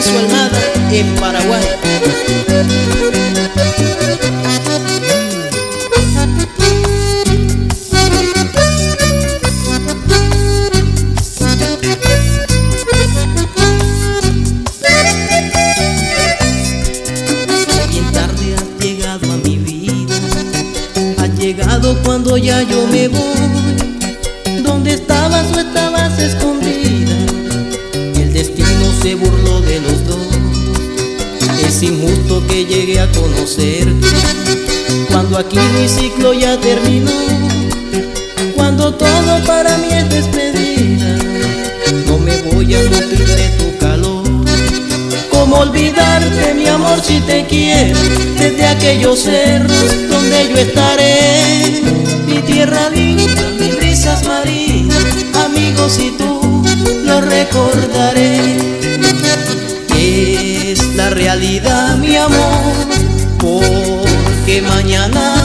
Venancio Almada en Paraguay. Bien tarde has llegado a mi vida, has llegado cuando ya yo me voy. Cuando aquí mi ciclo ya terminó. Cuando todo para mí es despedida, no me voy a nutrir de tu calor. ¿Cómo olvidarte, mi amor, si te quiero? Desde aquellos cerros donde yo estaré, mi tierra linda, mis brisas marinas, amigos y tú lo recordaré. Es la realidad, mi amor, porque mañana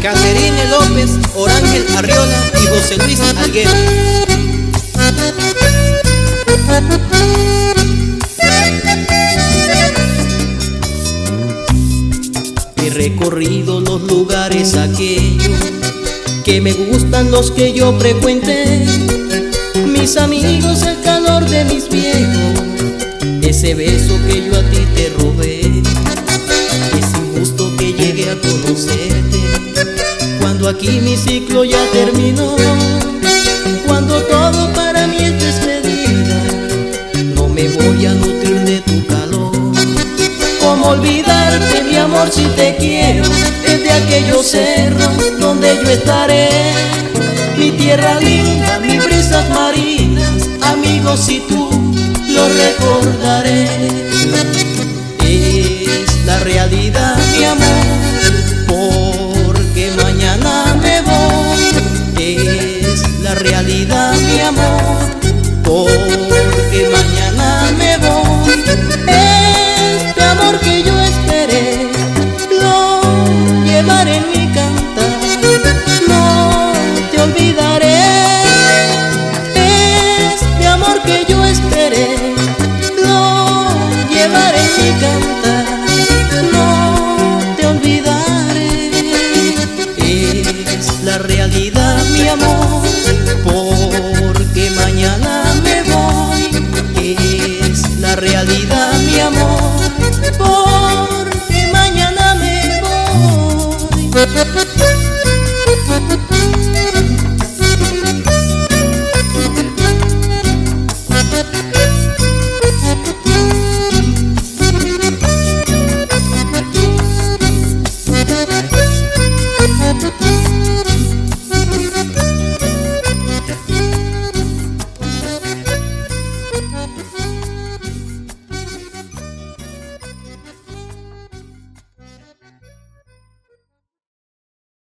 Caterine López, Orángel Arriola y José Luis Alguero. He recorrido los lugares aquellos que me gustan los que yo frecuenté. Mis amigos, el calor de mis viejos, ese beso que yo a ti te robé. Es injusto que llegue a conocerte aquí mi ciclo ya terminó. Cuando todo para mí es despedida, no me voy a nutrir de tu calor. ¿Cómo olvidarte, mi amor, si te quiero? Desde aquellos cerros donde yo estaré. Mi tierra linda, mis brisas marinas, amigos y tú lo recordaré. realidad, mi amor, porque mañana me voy. Este amor que yo esperé, lo llevaré en mi cantar, no te olvidaré. Este amor que yo esperé, lo llevaré en mi cantar.